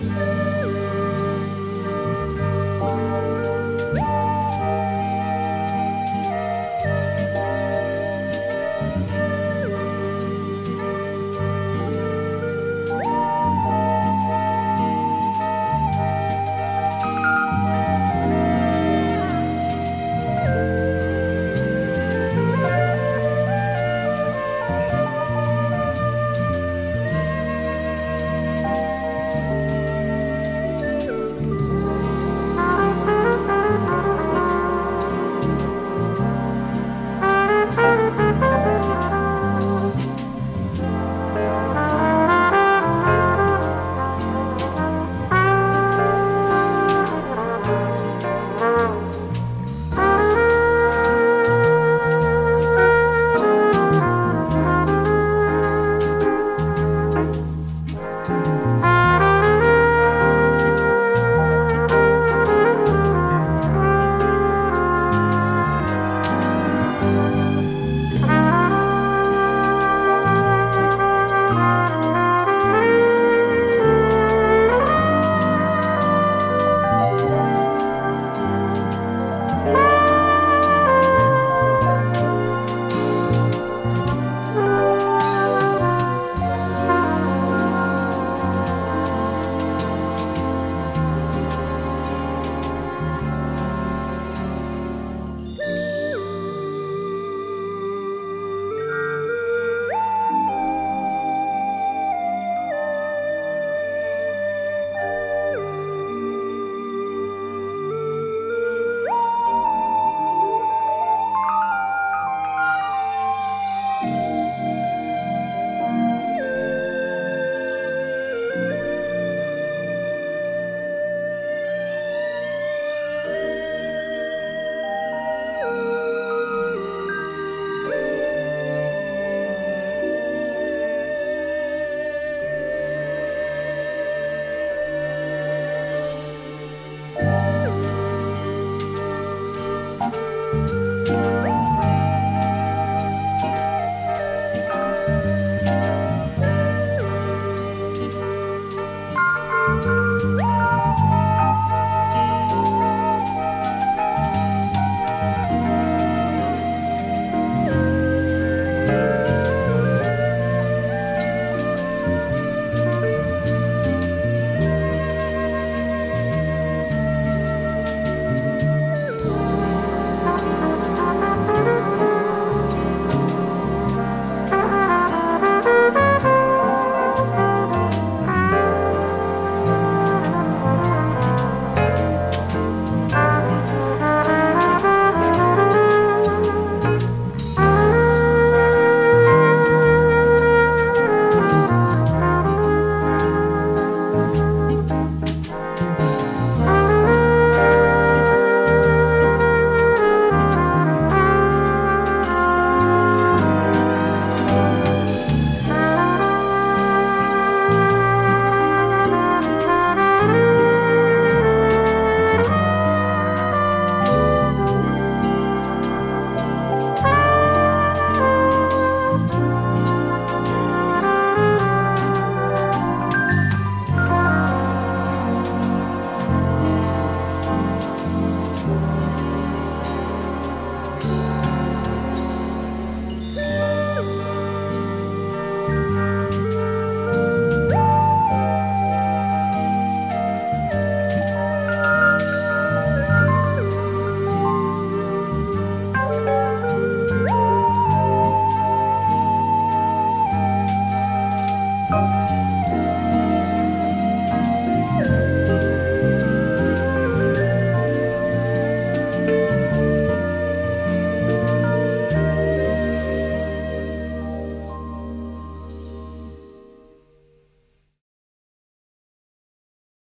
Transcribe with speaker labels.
Speaker 1: Música